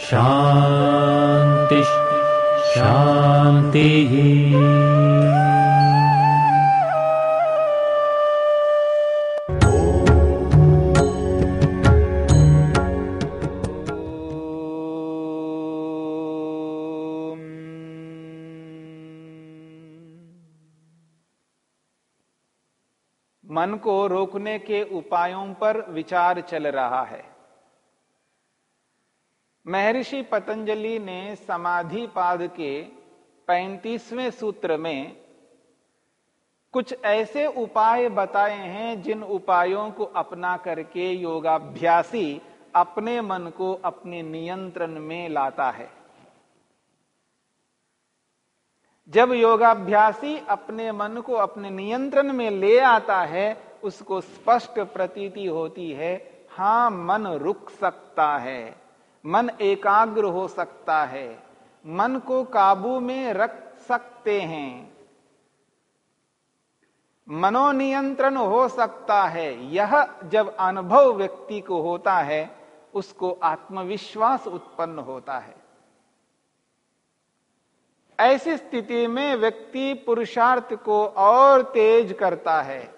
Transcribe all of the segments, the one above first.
शान्तिः शान्तिः मन को रोकने के उपायों पर विचार चल रहा है। महर्षि पतंजलि ने समाधि पाद के पैंतीसवें सूत्र में कुछ ऐसे उपाय बताए हैं जिन उपायों को अपना करके योगाभ्यासी अपने मन को अपने नियंत्रण में लाता है। जब योगाभ्यासी अपने मन को अपने नियंत्रण में ले आता है, उसको स्पष्ट प्रतीति होती है, हाँ, मन रुक सकता है। मन एकाग्र हो सकता है, मन को काबू में रख सकते हैं। मनोनियंत्रण हो सकता है, यह जब अनुभव व्यक्ति को होता है, उसको आत्मविश्वास उत्पन्न होता है। ऐसी स्थिति में व्यक्ति पुरुषार्थ को और तेज करता है,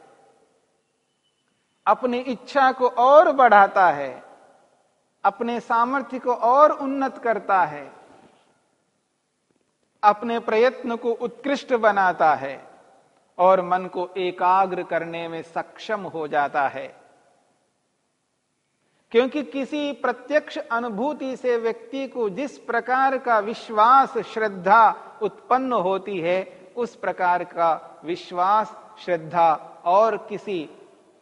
अपनी इच्छा को और बढ़ाता है अपने सामर्थ्य को और उन्नत करता है, अपने प्रयत्न को उत्कृष्ट बनाता है और मन को एकाग्र करने में सक्षम हो जाता है। क्योंकि किसी प्रत्यक्ष अनुभूति से व्यक्ति को जिस प्रकार का विश्वास, श्रद्धा उत्पन्न होती है, उस प्रकार का विश्वास, श्रद्धा और किसी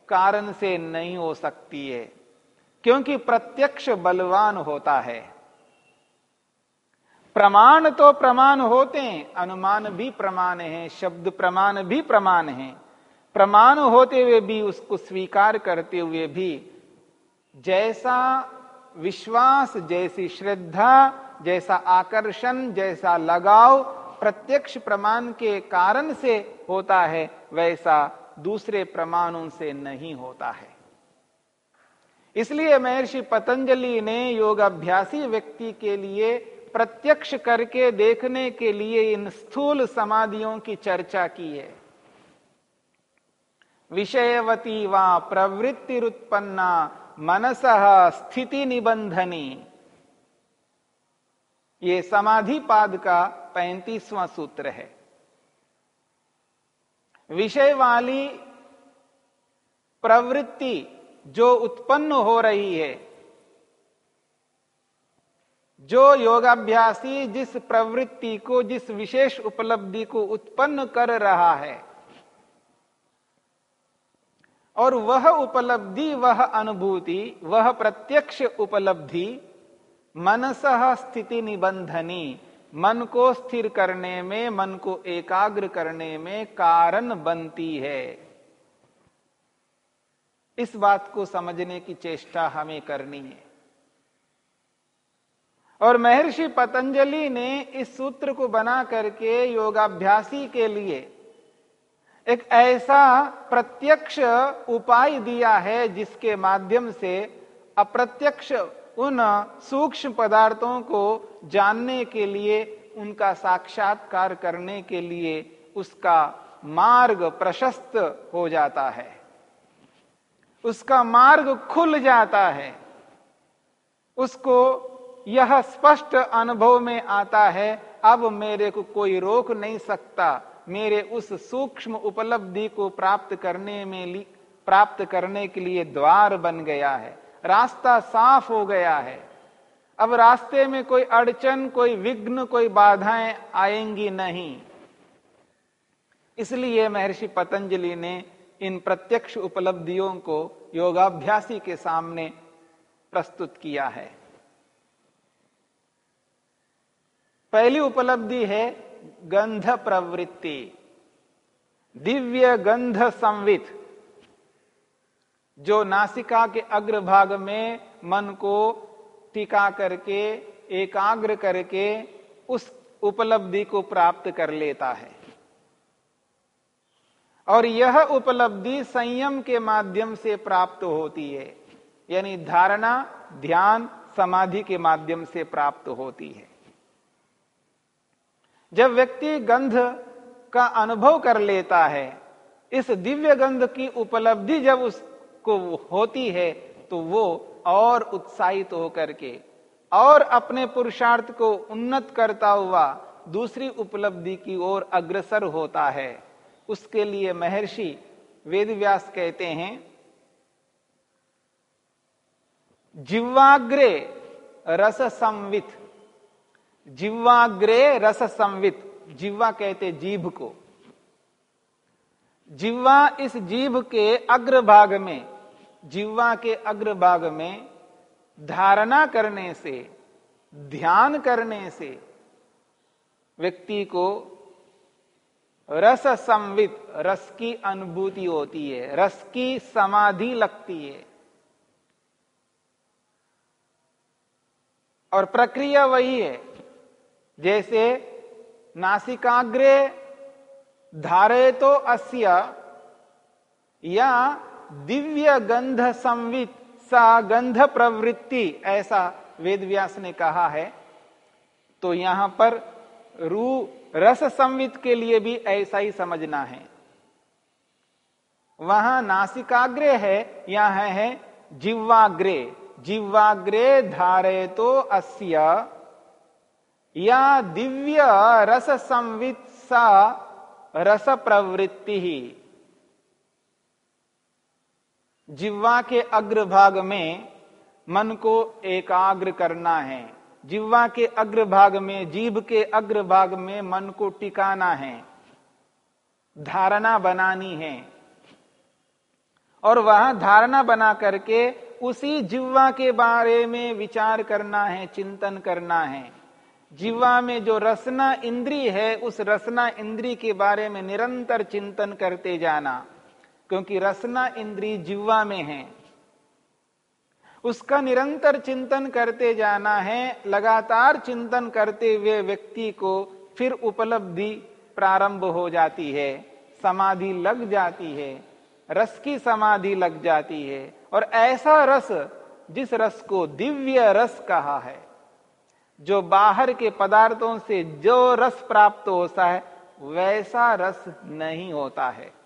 कारण से नहीं हो सकती है। क्योंकि प्रत्यक्ष बलवान होता है। प्रमाण तो प्रमाण होते हैं, अनुमान भी प्रमाण है, शब्द प्रमाण भी प्रमाण है। प्रमाण होते हुए भी उसको स्वीकार करते हुए भी जैसा विश्वास, जैसी श्रद्धा, जैसा आकर्षण, जैसा लगाव प्रत्यक्ष प्रमाण के कारण से होता है, वैसा दूसरे प्रमाणों से नहीं होता है। इसलिए महर्षि पतंजलि ने योगाभ्यासी व्यक्ति के लिए प्रत्यक्ष करके देखने के लिए इन स्थूल समाधियों की चर्चा की है। विषयवती व प्रवृत्तिरुत्पन्ना मनस स्थिति निबंधनी ये समाधि पाद का पैंतीसवां सूत्र है। विषय वाली प्रवृत्ति जो उत्पन्न हो रही है, जो योगाभ्यासी जिस प्रवृत्ति को, जिस विशेष उपलब्धि को उत्पन्न कर रहा है, और वह उपलब्धि, वह अनुभूति, वह प्रत्यक्ष उपलब्धि मनस स्थिति निबंधनी, मन को स्थिर करने में, मन को एकाग्र करने में कारण बनती है। इस बात को समझने की चेष्टा हमें करनी है। और महर्षि पतंजलि ने इस सूत्र को बना करके योगाभ्यासी के लिए एक ऐसा प्रत्यक्ष उपाय दिया है, जिसके माध्यम से अप्रत्यक्ष उन सूक्ष्म पदार्थों को जानने के लिए, उनका साक्षात्कार करने के लिए उसका मार्ग प्रशस्त हो जाता है। उसका मार्ग खुल जाता है। उसको यह स्पष्ट अनुभव में आता है, अब मेरे को कोई रोक नहीं सकता। मेरे उस सूक्ष्म उपलब्धि को प्राप्त करने में प्राप्त करने के लिए द्वार बन गया है। रास्ता साफ़ हो गया है। अब रास्ते में कोई अड़चन, कोई विघ्न, कोई बाधाएँ आएँगी नहीं। इसलिए महर्षि पतंजलि ने इन प्रत्यक्ष उपलब्धियों को योगाभ्यासी के सामने प्रस्तुत किया है। पहली उपलब्धि है गंध प्रवृत्ति, दिव्य गंध संवित, जो नासिका के अग्रभाग में मन को टिका करके, एकाग्र करके उस उपलब्धि को प्राप्त कर लेता है। और यह उपलब्धि संयम के माध्यम से प्राप्त होती है। यानी धारणा, ध्यान, समाधि के माध्यम से प्राप्त होती है। जब व्यक्ति गंध का अनुभव कर लेता है, इस दिव्य गंध की उपलब्धि जब उसको होती है तो वो और उत्साहित होकर के और अपने पुरुषार्थ को उन्नत करता हुआ दूसरी उपलब्धि की ओर अग्रसर होता है। उसके लिए महर्षि वेदव्यास कहते हैं जिवाग्रे रस संवित जिवाग्रे रस संवित जिवा कहते जीभ को। जिवा इस जीभ के अग्रभाग में जिवा के अग्रभाग में धारणा करने से, ध्यान करने से व्यक्ति को रस संवित, रस की अनुभूति होती है, रस की समाधि लगती है। और प्रक्रिया वही है, जैसे नासिकाग्रे धारे तो अस्य, या दिव्य गंध संवित, सा गंध प्रवृत्ति, ऐसा वेदव्यास ने कहा है। तो यहाँ पर रू, रस संवित के लिए भी ऐसा ही समझना है। वहाँ नासिकाग्रे है, यहाँ है जिवाग्रे जिवाग्रे धारे तो अस्य। या दिव्य रस संवित सा रस प्रवृत्ति ही। जिव्वा के अग्रभाग में मन को एकाग्र करना है। जिव्वा के अग्रभाग में, जीभ के अग्रभाग में मन को टिकाना है, धारणा बनानी है। और वह धारणा बना करके उसी जिव्वा के बारे में विचार करना है, चिंतन करना है। जिव्वा में जो रसना इंद्री है, उस रसना इंद्री के बारे में निरंतर चिंतन करते जाना, क्योंकि रसना इंद्री जिव्वा में है। उसका निरंतर चिंतन करते जाना है, लगातार चिंतन करते हुए व्यक्ति को फिर उपलब्धि प्रारंभ हो जाती है, समाधि लग जाती है, रस की समाधि लग जाती है। और ऐसा रस, जिस रस को दिव्य रस कहा है, जो बाहर के पदार्थों से जो रस प्राप्त होता है, वैसा रस नहीं होता है।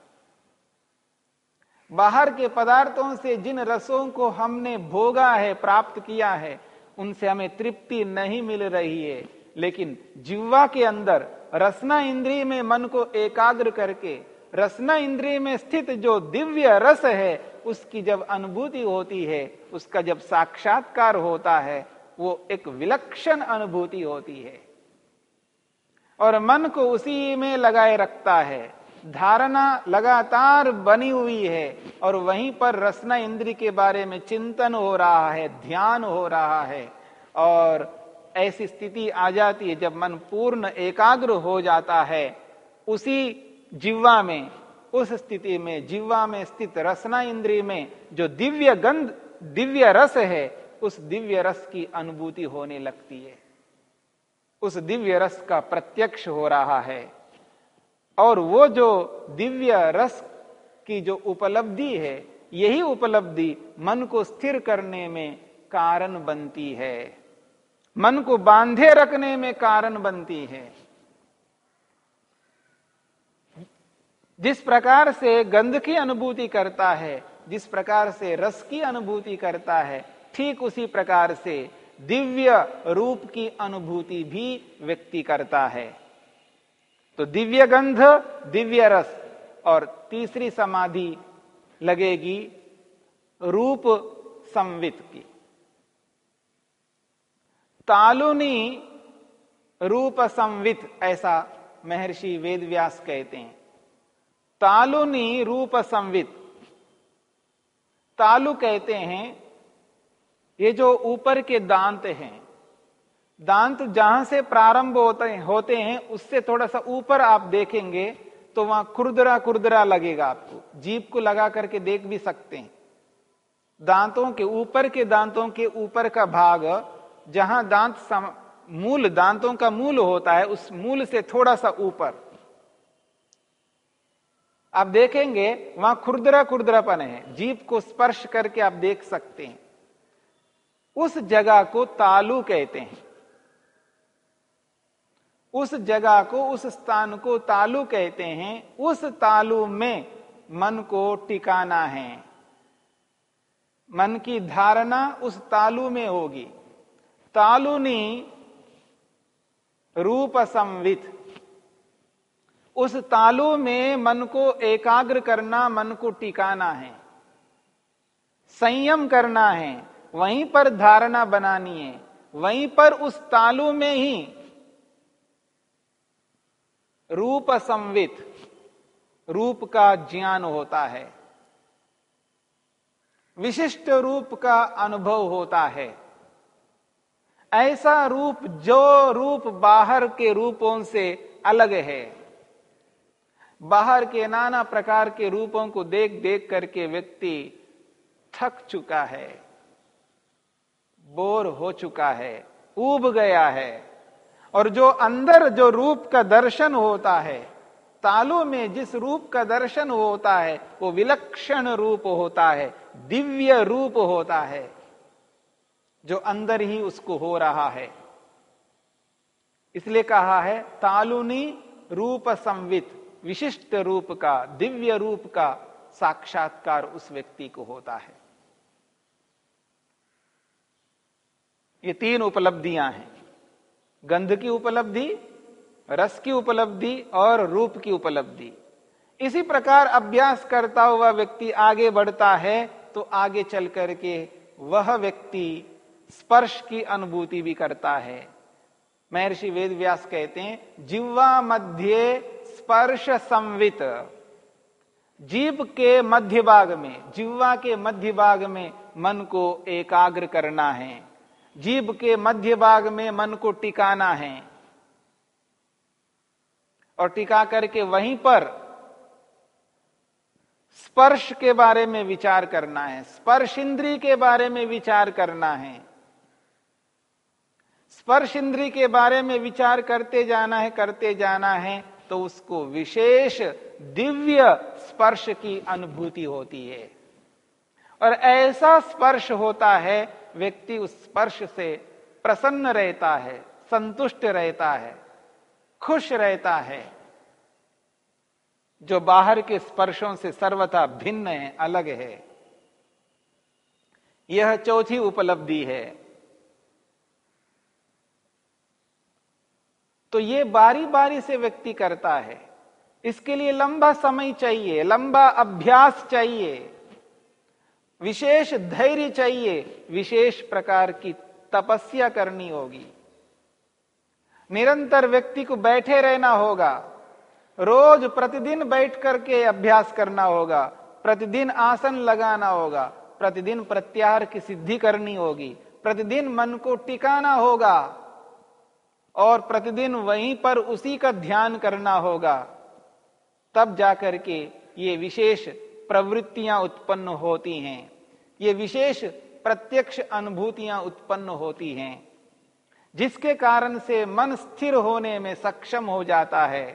बाहर के पदार्थों से जिन रसों को हमने भोगा है, प्राप्त किया है, उनसे हमें तृप्ति नहीं मिल रही है। लेकिन जिव्वा के अंदर रसना इंद्रिय में मन को एकाग्र करके, रसना इंद्रिय में स्थित जो दिव्य रस है, उसकी जब अनुभूति होती है, उसका जब साक्षात्कार होता है, वो एक विलक्षण अनुभूति होती है। और मन को उसी में लगाए रखता है। धारणा लगातार बनी हुई है और वहीं पर रसना इंद्र के बारे में चिंतन हो रहा है, ध्यान हो रहा है और ऐसी स्थिति आ जाती है जब मन पूर्ण एकाग्र हो जाता है। उसी जिव्वा में, उस स्थिति में जिव्वा में स्थित रसना इंद्री में जो दिव्य गंध, दिव्य रस है, उस दिव्य रस की अनुभूति होने लगती है। उस दिव्य रस का प्रत्यक्ष हो रहा है। और वो जो दिव्य रस की जो उपलब्धि है, यही उपलब्धि मन को स्थिर करने में कारण बनती है। मन को बांधे रखने में कारण बनती है। जिस प्रकार से गंध की अनुभूति करता है, जिस प्रकार से रस की अनुभूति करता है, ठीक उसी प्रकार से दिव्य रूप की अनुभूति भी व्यक्ति करता है। तो दिव्य गंध दिव्य रस और तीसरी समाधि लगेगी रूप संवित की। तालुनी रूप संवित ऐसा महर्षि वेदव्यास कहते हैं। तालुनी रूप संवित, तालु कहते हैं, ये जो ऊपर के दांत हैं दांत जहाँ से प्रारंभ होते होते हैं उससे थोड़ा सा ऊपर आप देखेंगे तो वहाँ खुरदरा खुरदरा लगेगा आपको। जीप को लगा करके देख भी सकते हैं। दांतों के ऊपर के दांतों के ऊपर का भाग जहाँ दांत सम, मूल दांतों का मूल होता है उस मूल से थोड़ा सा ऊपर। आप देखेंगे वहाँ खुरदरा खुरदरापन है। जीप को स्पर्श करके आप देख सकते हैं। उस जगह को तालू कहते हैं। उस जगह को, उस स्थान को तालु कहते हैं। उस तालु में मन को टिकाना है। मन की धारणा उस तालु में होगी। तालुनी रूप संवित। उस तालु में मन को एकाग्र करना, मन को टिकाना है। संयम करना है। वहीं पर धारणा बनानी है। वहीं पर उस तालु में ही रूप संवित, रूप का ज्ञान होता है। विशिष्ट रूप का अनुभव होता है। ऐसा रूप जो रूप बाहर के रूपों से अलग है। बाहर के नाना प्रकार के रूपों को देख देख करके व्यक्ति थक चुका है, बोर हो चुका है उब गया है। और जो अंदर जो रूप का दर्शन होता है, तालु में जिस रूप का दर्शन होता है, वो विलक्षण रूप होता है, दिव्य रूप होता है, जो अंदर ही उसको हो रहा है। इसलिए कहा है, तालुनी रूप संवित, विशिष्ट रूप का, दिव्य रूप का साक्षात्कार उस व्यक्ति को होता है। ये तीन उपलब्धियाँ हैं। गंध की उपलब्धि, रस की उपलब्धि और रूप की उपलब्धि। इसी प्रकार अभ्यास करता हुआ व्यक्ति आगे बढ़ता है तो आगे चल करके वह व्यक्ति स्पर्श की अनुभूति भी करता है। महर्षि वेद व्यास कहते हैं, जिह्वा मध्य स्पर्श संवित। जीव के मध्य भाग में, जिह्वा के मध्य भाग में मन को एकाग्र करना है। जीव के मध्य भाग में मन को टिकाना है। और टिका करके वहीं पर स्पर्श के बारे में विचार करना है। स्पर्श इंद्री के बारे में विचार करना है। स्पर्श इंद्री के बारे में विचार करते जाना है, करते जाना है तो उसको विशेष दिव्य स्पर्श की अनुभूति होती है। और ऐसा स्पर्श होता है व्यक्ति उस स्पर्श से प्रसन्न रहता है, संतुष्ट रहता है, खुश रहता है। जो बाहर के स्पर्शों से सर्वथा भिन्न है, अलग है। यह चौथी उपलब्धि है। तो ये बारी बारी से व्यक्ति करता है। इसके लिए लंबा समय चाहिए, लंबा अभ्यास चाहिए। विशेष धैर्य चाहिए, विशेष प्रकार की तपस्या करनी होगी। निरंतर व्यक्ति को बैठे रहना होगा। रोज प्रतिदिन बैठ करके अभ्यास करना होगा। प्रतिदिन आसन लगाना होगा। प्रतिदिन प्रत्याहार की सिद्धि करनी होगी। प्रतिदिन मन को टिकाना होगा। और प्रतिदिन वहीं पर उसी का ध्यान करना होगा। तब जाकर के ये विशेष प्रवृत्तियाँ उत्पन्न होती हैं। ये विशेष प्रत्यक्ष अनुभूतियाँ उत्पन्न होती हैं, जिसके कारण से मन स्थिर होने में सक्षम हो जाता है।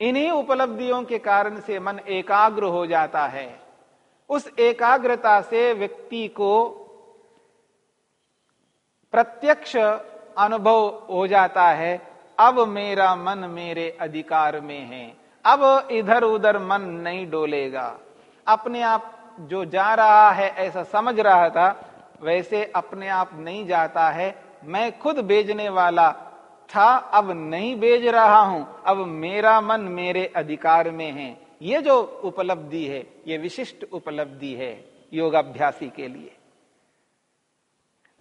इन्हीं उपलब्धियों के कारण से मन एकाग्र हो जाता है। उस एकाग्रता से व्यक्ति को प्रत्यक्ष अनुभव हो जाता है, अब मेरा मन मेरे अधिकार में है, अब इधर उधर मन नहीं डोलेगा, अपने आप जो जा रहा है, ऐसा समझ रहा था, वैसे अपने आप नहीं जाता है। मैं खुद बेचने वाला था, अब नहीं बेच रहा हूँ। अब मेरा मन मेरे अधिकार में है। ये जो उपलब्धि है, ये विशिष्ट उपलब्धि है योगाभ्यासी के लिए।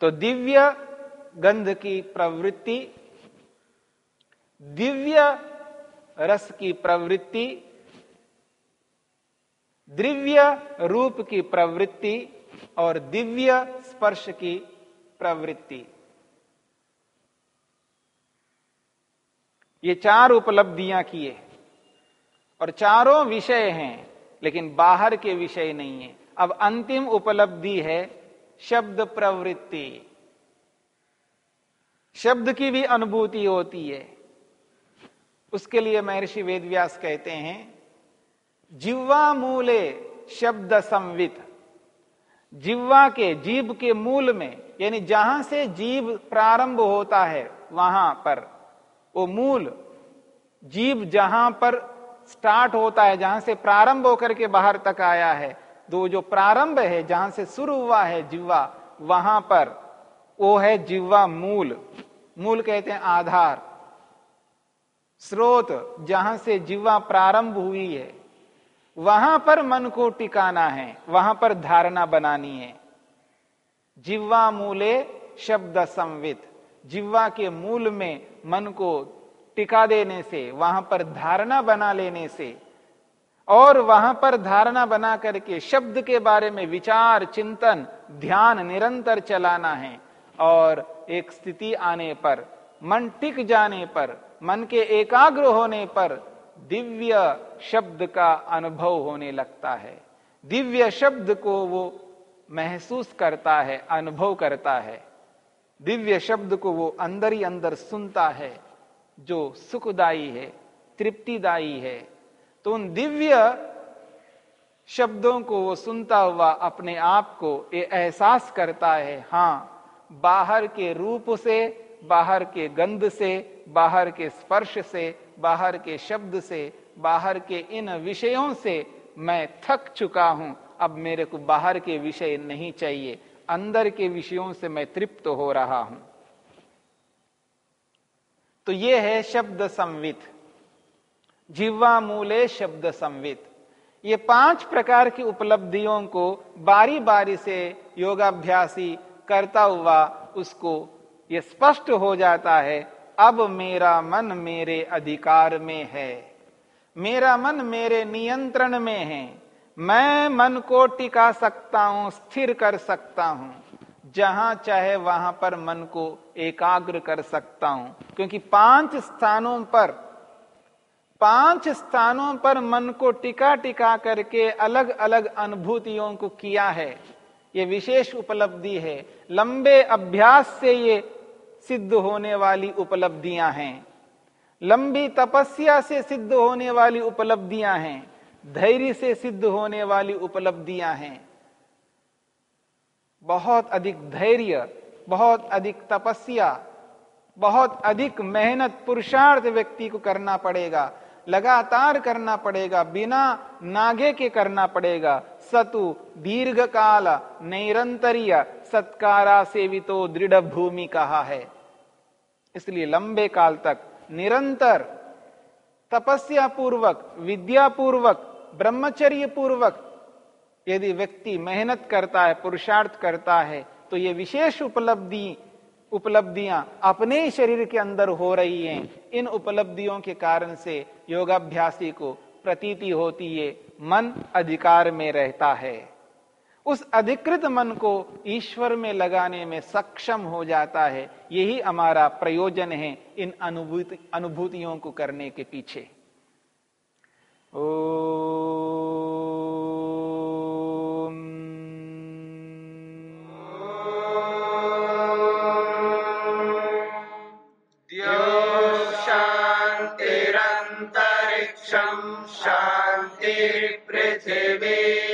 तो दिव्य गंध की प्रवृत्ति, दिव्य रस की प्रवृत्ति दिव्य रूप की प्रवृत्ति और दिव्य स्पर्श की प्रवृत्ति। ये चार उपलब्धियाँ किए और चारों विषय हैं, लेकिन बाहर के विषय नहीं है। अब अंतिम उपलब्धि है शब्द प्रवृत्ति। शब्द की भी अनुभूति होती है। उसके लिए महर्षि वेदव्यास कहते हैं जिव्वा मूले शब्द संवित। जिव्वा के जीव के मूल में, यानी जहाँ से जीव प्रारंभ होता है, वहाँ पर। वो मूल जीव जहाँ पर स्टार्ट होता है, जहाँ से प्रारंभ होकर के बाहर तक आया है तो जो प्रारंभ है, जहाँ से शुरू हुआ है जिव्वा वहाँ पर। वो है जिव्वा मूल। मूल कहते हैं आधार। स्रोत, जहाँ से जिव्वा प्रारंभ हुई है। वहाँ पर मन को टिकाना है, वहाँ पर धारणा बनानी है। जिव्वा मूले शब्द संवित। जिव्वा के मूल में मन को टिका देने से, वहाँ पर धारणा बना लेने से, और वहाँ पर धारणा बना करके शब्द के बारे में विचार, चिंतन, ध्यान निरंतर चलाना है, और एक स्थिति आने पर, मन टिक जाने पर, मन के एकाग्र होने पर दिव्य शब्द का अनुभव होने लगता है। दिव्य शब्द को वो महसूस करता है, अनुभव करता है। दिव्य शब्द को वो अंदर ही अंदर सुनता है, जो सुखदाई है, तृप्तिदायी है। तो उन दिव्य शब्दों को वो सुनता हुआ अपने आप को ये एहसास करता है, हाँ, बाहर के रूप से, बाहर के गंध से बाहर के स्पर्श से, बाहर के शब्द से, बाहर के इन विषयों से मैं थक चुका हूँ। अब मेरे को बाहर के विषय नहीं चाहिए। अंदर के विषयों से मैं तृप्त हो रहा हूँ। तो यह है शब्द संवित। जिह्वा मूले शब्द संवित। ये पाँच प्रकार की उपलब्धियों को बारी बारी से योगाभ्यासी करता हुआ उसको ये स्पष्ट हो जाता है अब मेरा मन मेरे अधिकार में है। मेरा मन मेरे नियंत्रण में है। मैं मन को टिका सकता हूँ, स्थिर कर सकता हूँ। जहाँ चाहे वहाँ पर मन को एकाग्र कर सकता हूँ। क्योंकि पाँच स्थानों पर, पाँच स्थानों पर मन को टिका टिका करके अलग अलग अनुभूतियों को किया है। ये विशेष उपलब्धि है। लंबे अभ्यास से ये सिद्ध होने वाली उपलब्धियाँ हैं। लंबी तपस्या से सिद्ध होने वाली उपलब्धियाँ हैं। धैर्य से सिद्ध होने वाली उपलब्धियाँ हैं। बहुत अधिक धैर्य, बहुत अधिक तपस्या, बहुत अधिक मेहनत पुरुषार्थ व्यक्ति को करना पड़ेगा। लगातार करना पड़ेगा, बिना नागे के करना पड़ेगा। सतु दीर्घ काल निरंतरीय सत्कारा सेवितो दृढ़ भूमि कहा है। इसलिए लंबे काल तक निरंतर तपस्या पूर्वक विद्या पूर्वक ब्रह्मचर्य पूर्वक यदि व्यक्ति मेहनत करता है, पुरुषार्थ करता है तो ये विशेष उपलब्धि उपलब्धियाँ अपने शरीर के अंदर हो रही हैं, इन उपलब्धियों के कारण से योगाभ्यासी को प्रतीति होती है, मन अधिकार में रहता है। उस अधिकृत मन को ईश्वर में लगाने में सक्षम हो जाता है, यही हमारा प्रयोजन है इन अनुभूति, अनुभूतियों को करने के पीछे। ओ